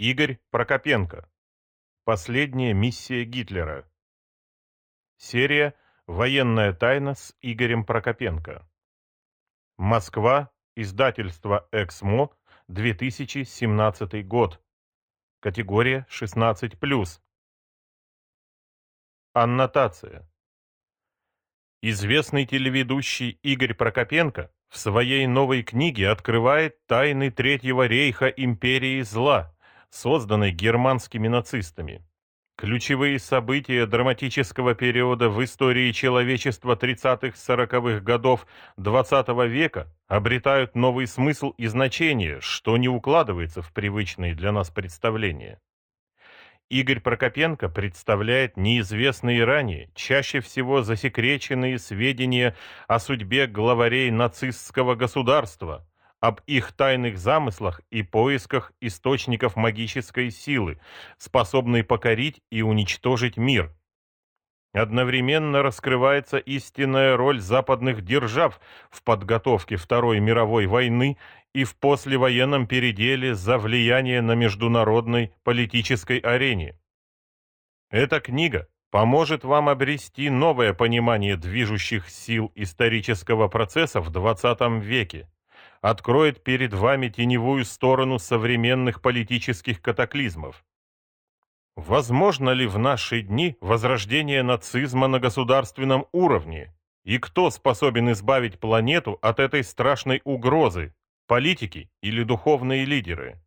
Игорь Прокопенко. Последняя миссия Гитлера. Серия «Военная тайна» с Игорем Прокопенко. Москва. Издательство «Эксмо», 2017 год. Категория 16+. Аннотация. Известный телеведущий Игорь Прокопенко в своей новой книге открывает тайны Третьего рейха империи зла, созданной германскими нацистами. Ключевые события драматического периода в истории человечества 30-40-х годов XX -го века обретают новый смысл и значение, что не укладывается в привычные для нас представления. Игорь Прокопенко представляет неизвестные ранее, чаще всего засекреченные сведения о судьбе главарей нацистского государства, об их тайных замыслах и поисках источников магической силы, способной покорить и уничтожить мир. Одновременно раскрывается истинная роль западных держав в подготовке Второй мировой войны и в послевоенном переделе за влияние на международной политической арене. Эта книга поможет вам обрести новое понимание движущих сил исторического процесса в 20 веке откроет перед вами теневую сторону современных политических катаклизмов. Возможно ли в наши дни возрождение нацизма на государственном уровне? И кто способен избавить планету от этой страшной угрозы? Политики или духовные лидеры?